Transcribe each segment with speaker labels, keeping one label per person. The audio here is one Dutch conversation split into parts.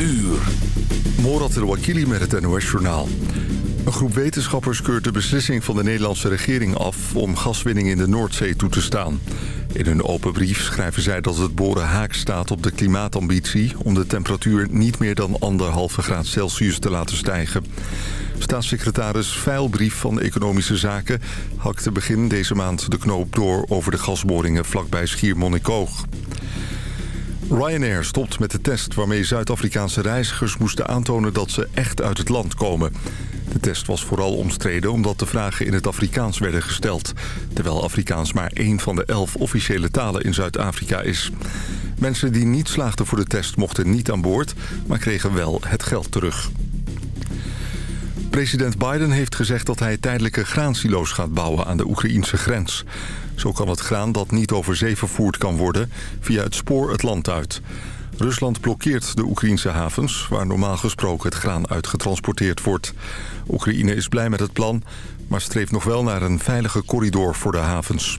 Speaker 1: uur.
Speaker 2: Morat El-Wakili met het NOS-journaal. Een groep wetenschappers keurt de beslissing van de Nederlandse regering af... om gaswinning in de Noordzee toe te staan. In hun open brief schrijven zij dat het boren haak staat op de klimaatambitie... om de temperatuur niet meer dan anderhalve graad Celsius te laten stijgen. Staatssecretaris Veilbrief van Economische Zaken... hakte begin deze maand de knoop door over de gasboringen vlakbij Schiermonnikoog. Ryanair stopt met de test waarmee Zuid-Afrikaanse reizigers moesten aantonen dat ze echt uit het land komen. De test was vooral omstreden omdat de vragen in het Afrikaans werden gesteld. Terwijl Afrikaans maar één van de elf officiële talen in Zuid-Afrika is. Mensen die niet slaagden voor de test mochten niet aan boord, maar kregen wel het geld terug. President Biden heeft gezegd dat hij tijdelijke graansilo's gaat bouwen aan de Oekraïnse grens. Zo kan het graan dat niet over zee vervoerd kan worden via het spoor het land uit. Rusland blokkeert de Oekraïnse havens, waar normaal gesproken het graan uitgetransporteerd wordt. Oekraïne is blij met het plan, maar streeft nog wel naar een veilige corridor voor de havens.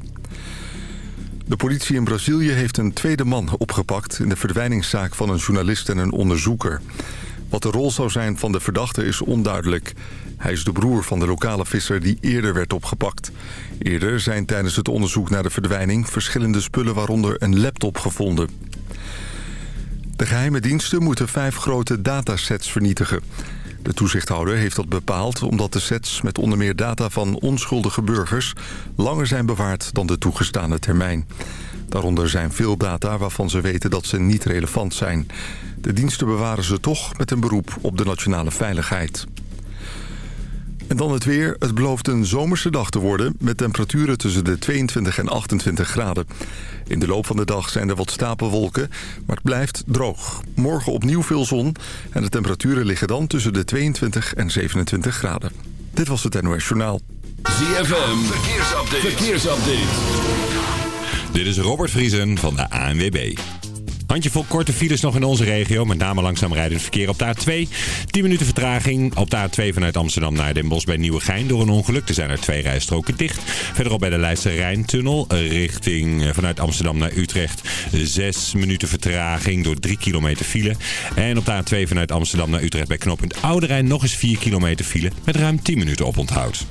Speaker 2: De politie in Brazilië heeft een tweede man opgepakt... in de verdwijningszaak van een journalist en een onderzoeker. Wat de rol zou zijn van de verdachte is onduidelijk. Hij is de broer van de lokale visser die eerder werd opgepakt. Eerder zijn tijdens het onderzoek naar de verdwijning... verschillende spullen waaronder een laptop gevonden. De geheime diensten moeten vijf grote datasets vernietigen. De toezichthouder heeft dat bepaald omdat de sets met onder meer data van onschuldige burgers... langer zijn bewaard dan de toegestane termijn. Daaronder zijn veel data waarvan ze weten dat ze niet relevant zijn. De diensten bewaren ze toch met een beroep op de nationale veiligheid. En dan het weer. Het belooft een zomerse dag te worden... met temperaturen tussen de 22 en 28 graden. In de loop van de dag zijn er wat stapelwolken, maar het blijft droog. Morgen opnieuw veel zon en de temperaturen liggen dan tussen de 22 en 27 graden. Dit was het NOS Journaal.
Speaker 1: ZFM, verkeersupdate. verkeersupdate.
Speaker 3: Dit is Robert Vriesen van de ANWB. Handjevol korte files nog in onze regio. Met name langzaam rijdend verkeer op de A2. 10 minuten vertraging op de A2 vanuit Amsterdam naar Den Bosch bij Nieuwegein door een ongeluk. Er zijn er twee rijstroken dicht. Verderop bij de Leidse Rijntunnel richting eh, vanuit Amsterdam naar Utrecht. 6 minuten vertraging door 3 kilometer file. En op de A2 vanuit Amsterdam naar Utrecht bij knooppunt Oude Rijn nog eens 4 kilometer file met ruim 10 minuten op onthoud.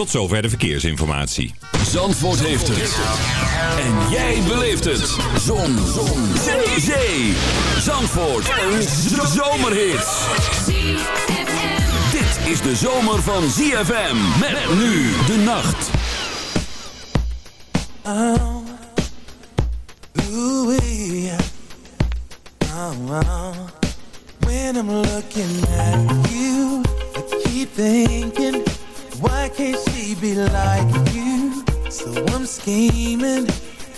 Speaker 3: Tot zover de verkeersinformatie.
Speaker 1: Zandvoort heeft het. En jij beleeft het. Zon. Zon. Zee. Zee. Zandvoort. Een zomerhit. Dit is de zomer van ZFM. Met nu de nacht.
Speaker 4: Oh. Ooh, yeah. oh, oh. When I'm looking at you, I keep thinking, why can't she be like you? So I'm scheming,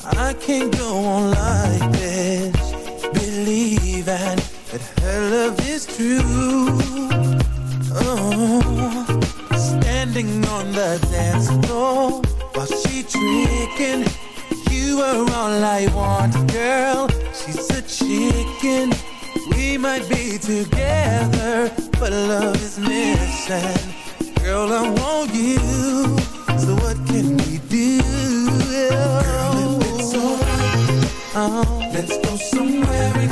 Speaker 4: I can't go on like this. Believing that her love is true. Oh, standing on the dance floor while she tricking. You are all I want, girl. She's a chicken. We might be together, but love is missing. Girl, I want you. So what can we do? Let's go somewhere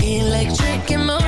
Speaker 5: Electric emotion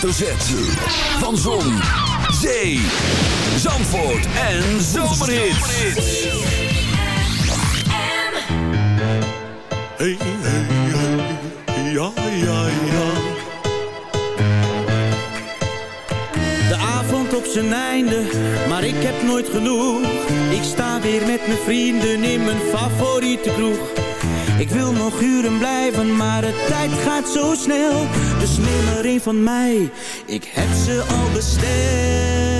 Speaker 1: Hoofdletter Z. Van Zon, Zee, Zandvoort en Zomerhits.
Speaker 6: Hey, hey, hey, ja, ja, ja.
Speaker 7: De avond op zijn einde, maar ik heb nooit genoeg. Ik sta weer met mijn vrienden in mijn favoriete kroeg. Ik wil nog uren blijven, maar de tijd gaat zo snel. Dus neem van mij, ik heb ze al besteld.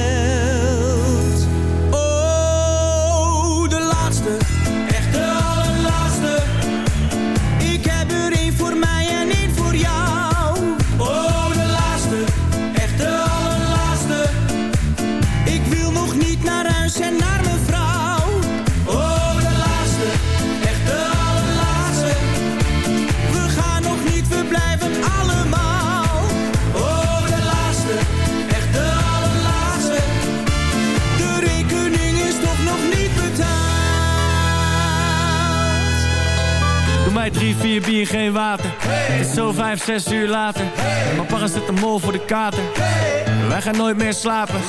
Speaker 8: Drie, vier bier, geen water. Het is zo vijf, zes uur later. Hey. Mijn papa zit de mol voor de kater. Wij gaan nooit meer slapen.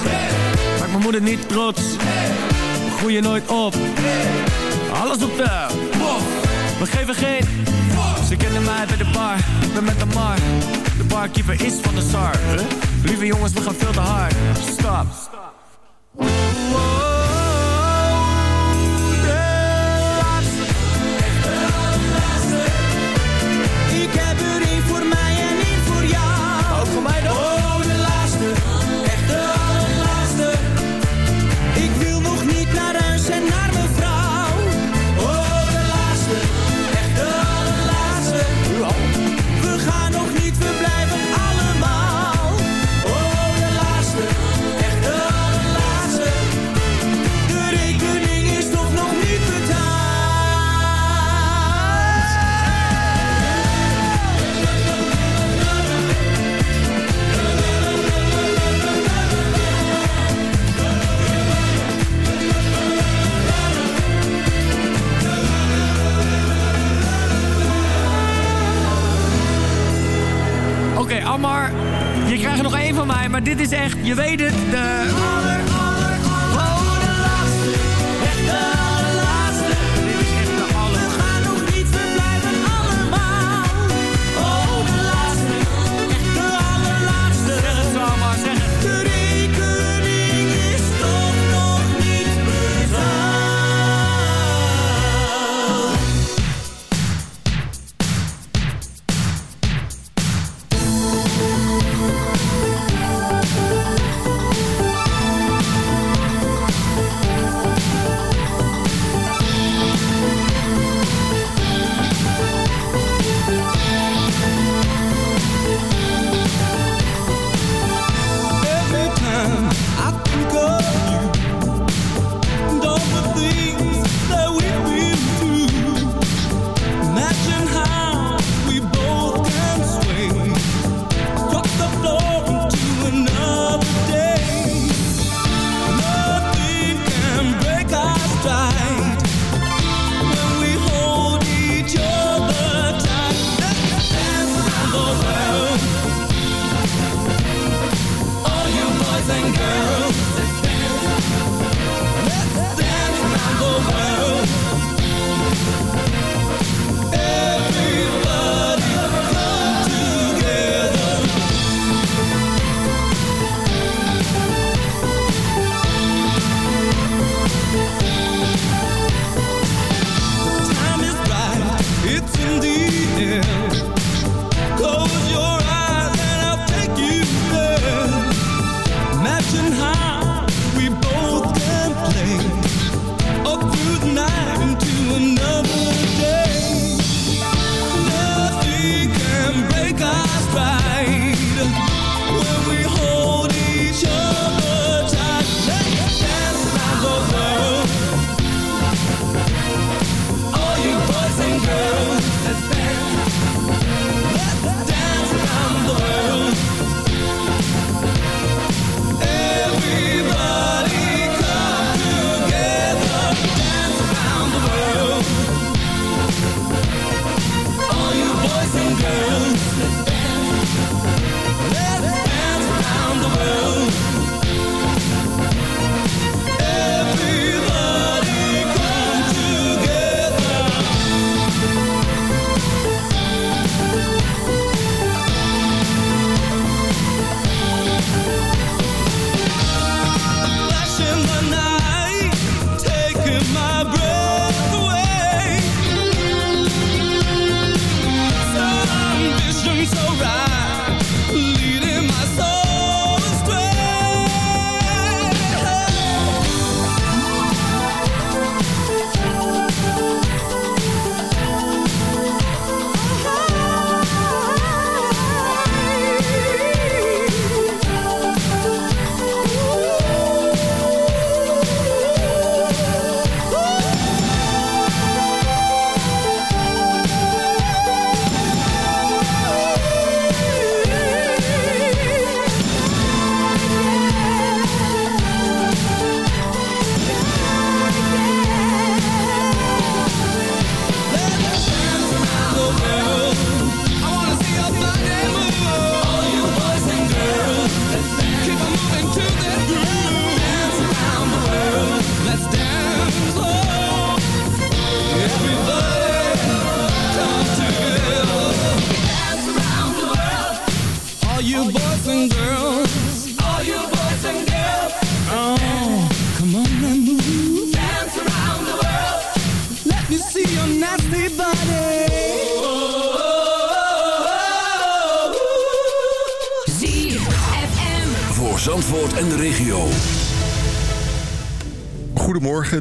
Speaker 8: Maak mijn moeder niet trots. We groeien nooit op. Alles op de We geven geen Ze kennen mij bij de bar. Ik ben met de mar. De barkeeper is van de SAR. Lieve jongens, we gaan veel te hard. Stop. Maar dit is echt, je weet het, de...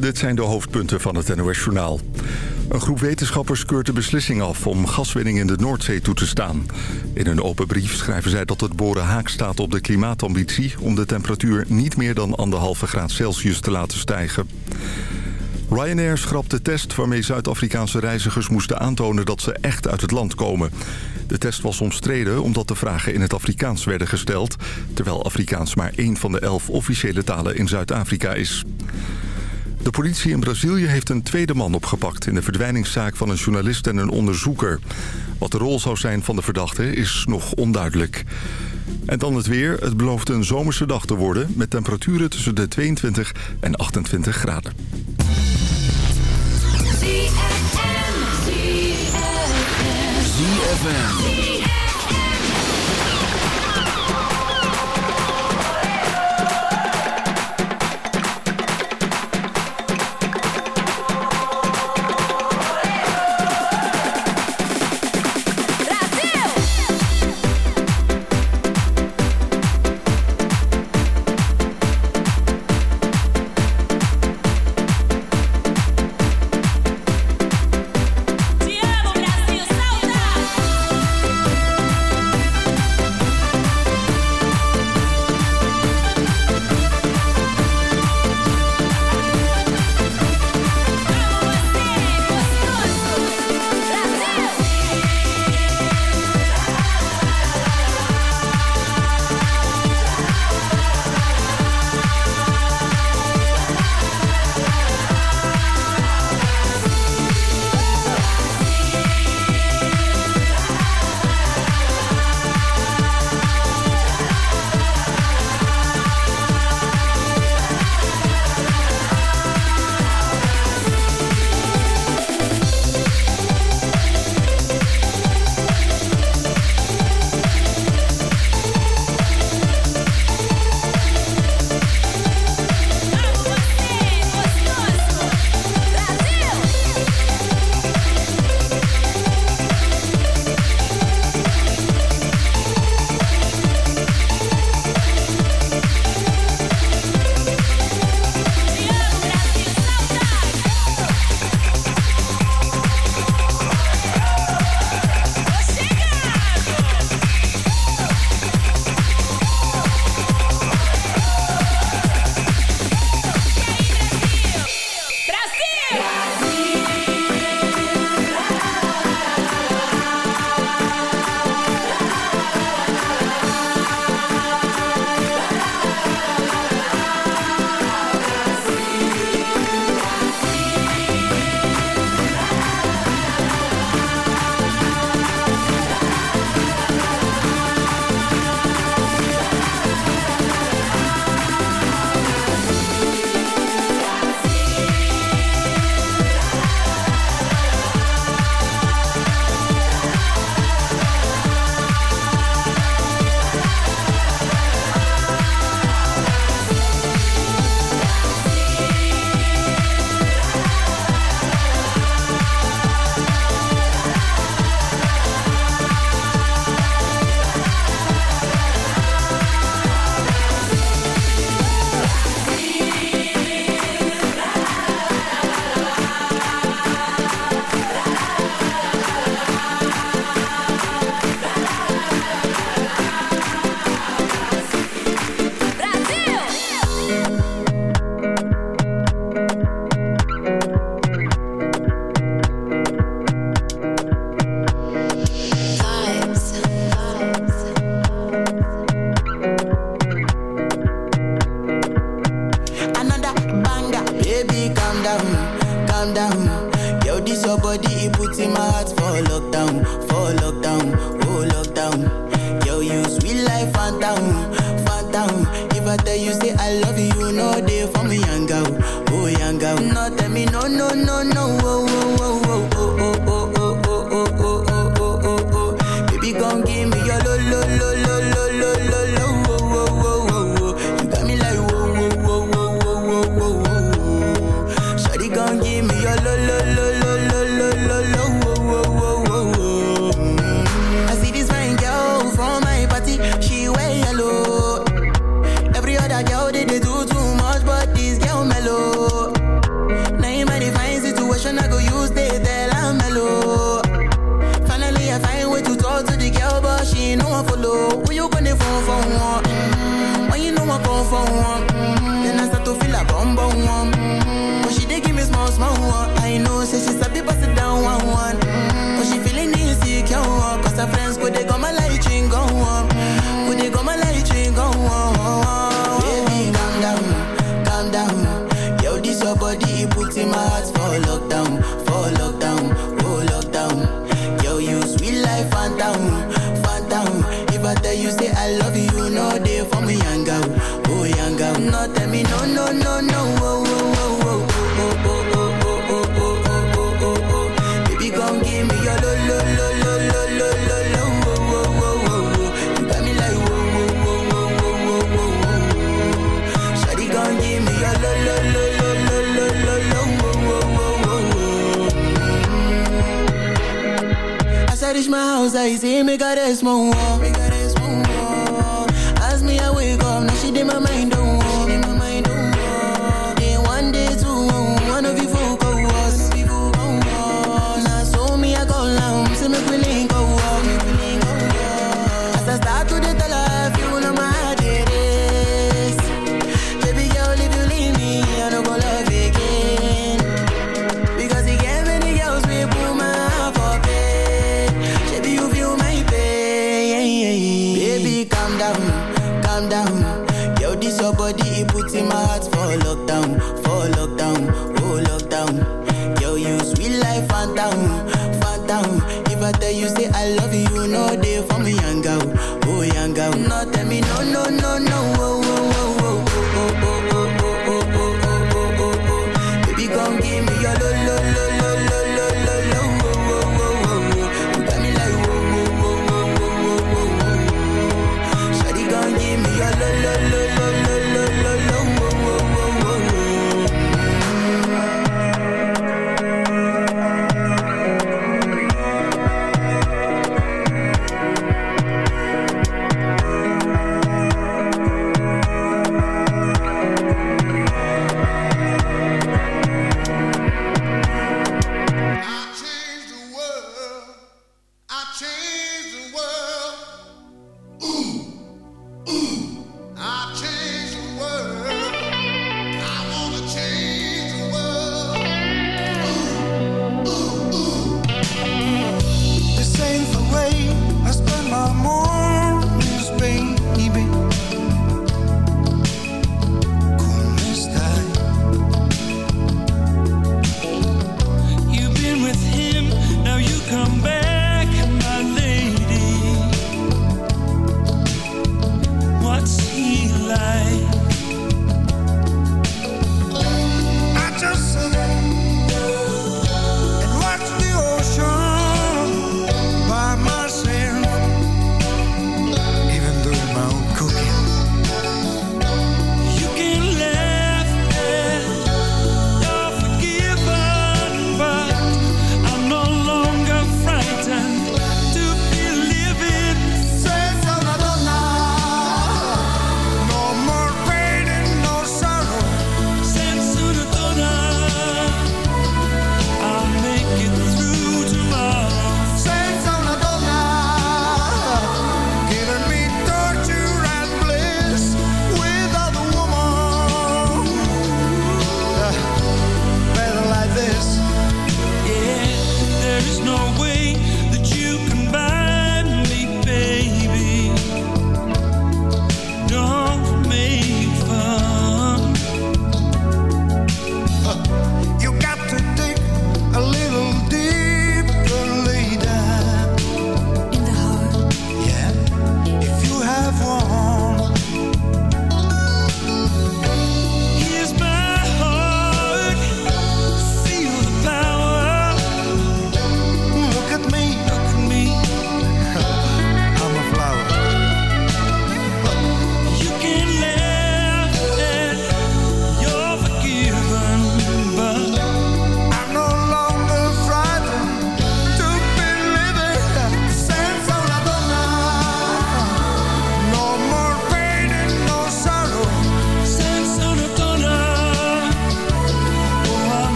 Speaker 2: Dit zijn de hoofdpunten van het NOS-journaal. Een groep wetenschappers keurt de beslissing af om gaswinning in de Noordzee toe te staan. In een open brief schrijven zij dat het boren haak staat op de klimaatambitie... om de temperatuur niet meer dan anderhalve graad Celsius te laten stijgen. Ryanair schrapt de test waarmee Zuid-Afrikaanse reizigers moesten aantonen dat ze echt uit het land komen. De test was omstreden omdat de vragen in het Afrikaans werden gesteld... terwijl Afrikaans maar één van de elf officiële talen in Zuid-Afrika is. De politie in Brazilië heeft een tweede man opgepakt... in de verdwijningszaak van een journalist en een onderzoeker. Wat de rol zou zijn van de verdachte is nog onduidelijk. En dan het weer. Het belooft een zomerse dag te worden... met temperaturen tussen de 22 en 28 graden.
Speaker 9: house, hij is in, ik ga tell you sweet life, Fanta, hmm, Fanta. Hmm. If I tell you say I love you, no day for me, young girl, oh young girl. No, tell me no, no, no, no.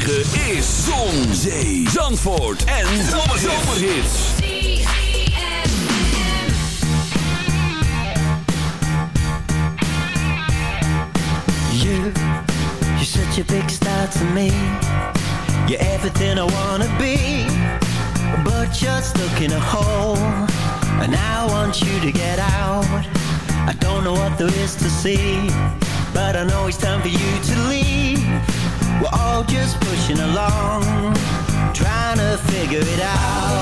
Speaker 1: 106.9
Speaker 10: along, trying to figure it out, out,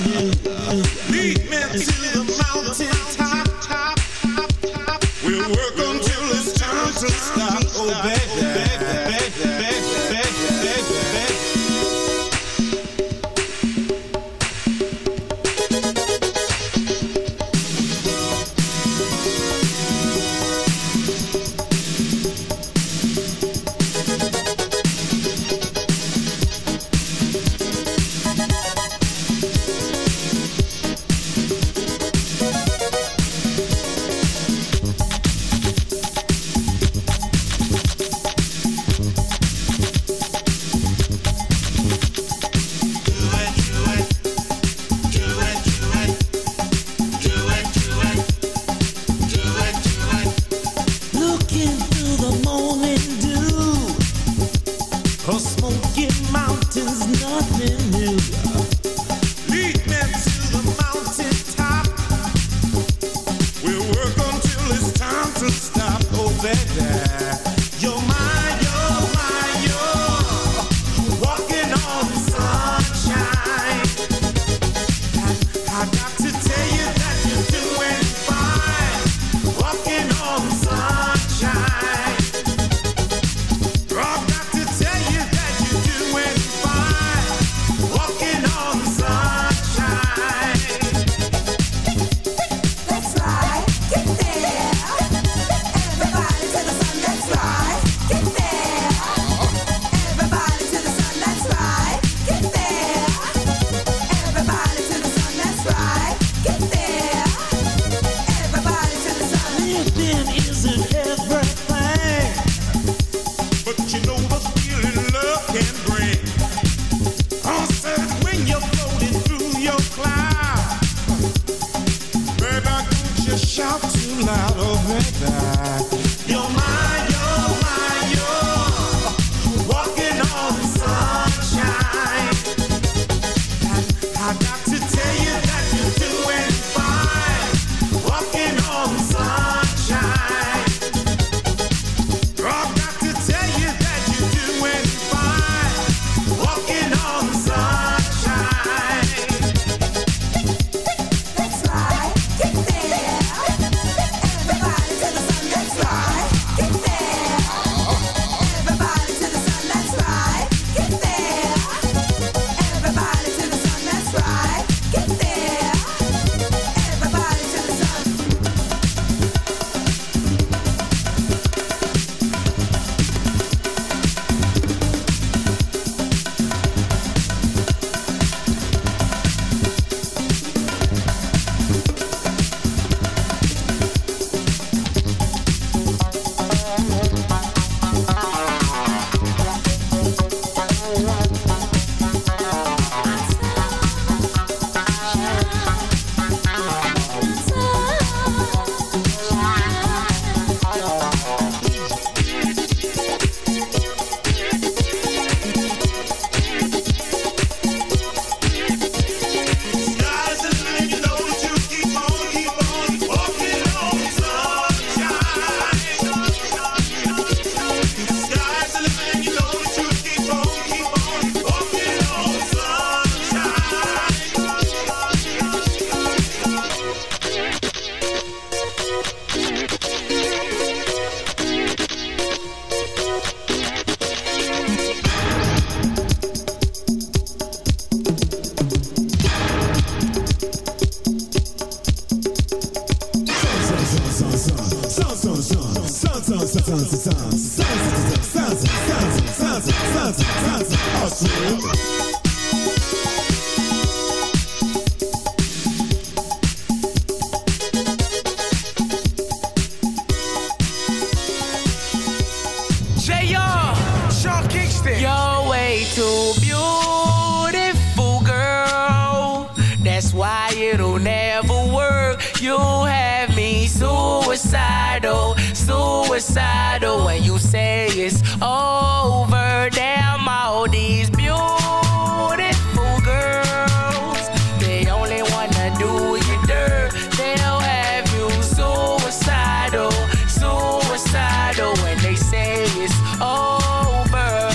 Speaker 11: Suicidal when you say it's over. Damn, all these beautiful girls, they only wanna do you dirt. They'll have you suicidal, suicidal when they say it's over.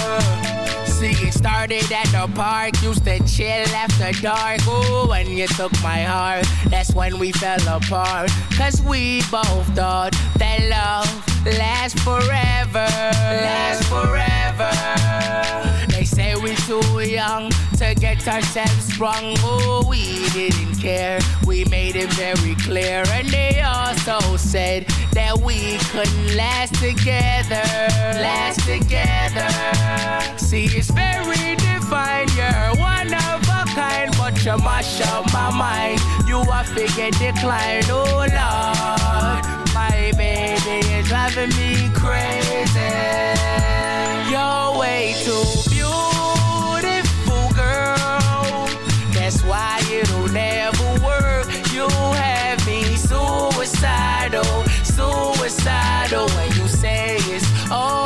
Speaker 11: See, it started at the park, used to chill after dark. Ooh, when you took my heart, that's when we fell apart. Cause we both thought that love lasts forever. Last forever. They say we're too young to get ourselves sprung. Oh, we didn't care. We made it very clear. And they also said that we couldn't last together. Last together. See, it's very defined. You're one of a kind, but you mash up my mind. You are figure decline. Oh, Lord. My baby is driving me crazy. You're way too beautiful, girl. That's why it'll never work. You have me suicidal, suicidal when you say it's over.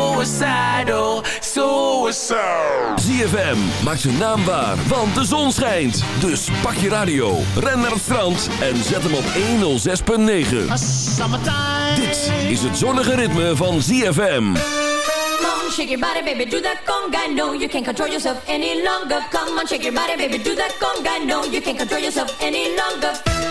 Speaker 11: suicidal.
Speaker 1: ZFM maakt zijn naam waar, want de zon schijnt. Dus pak je radio, ren naar het strand en zet hem op 106.9. Dit is het zonnige ritme van ZFM.
Speaker 12: Come on, shake your body, baby, do that conga. No, you can't control yourself any longer. Come on, shake your body, baby, do that conga. No, you can't control yourself any longer.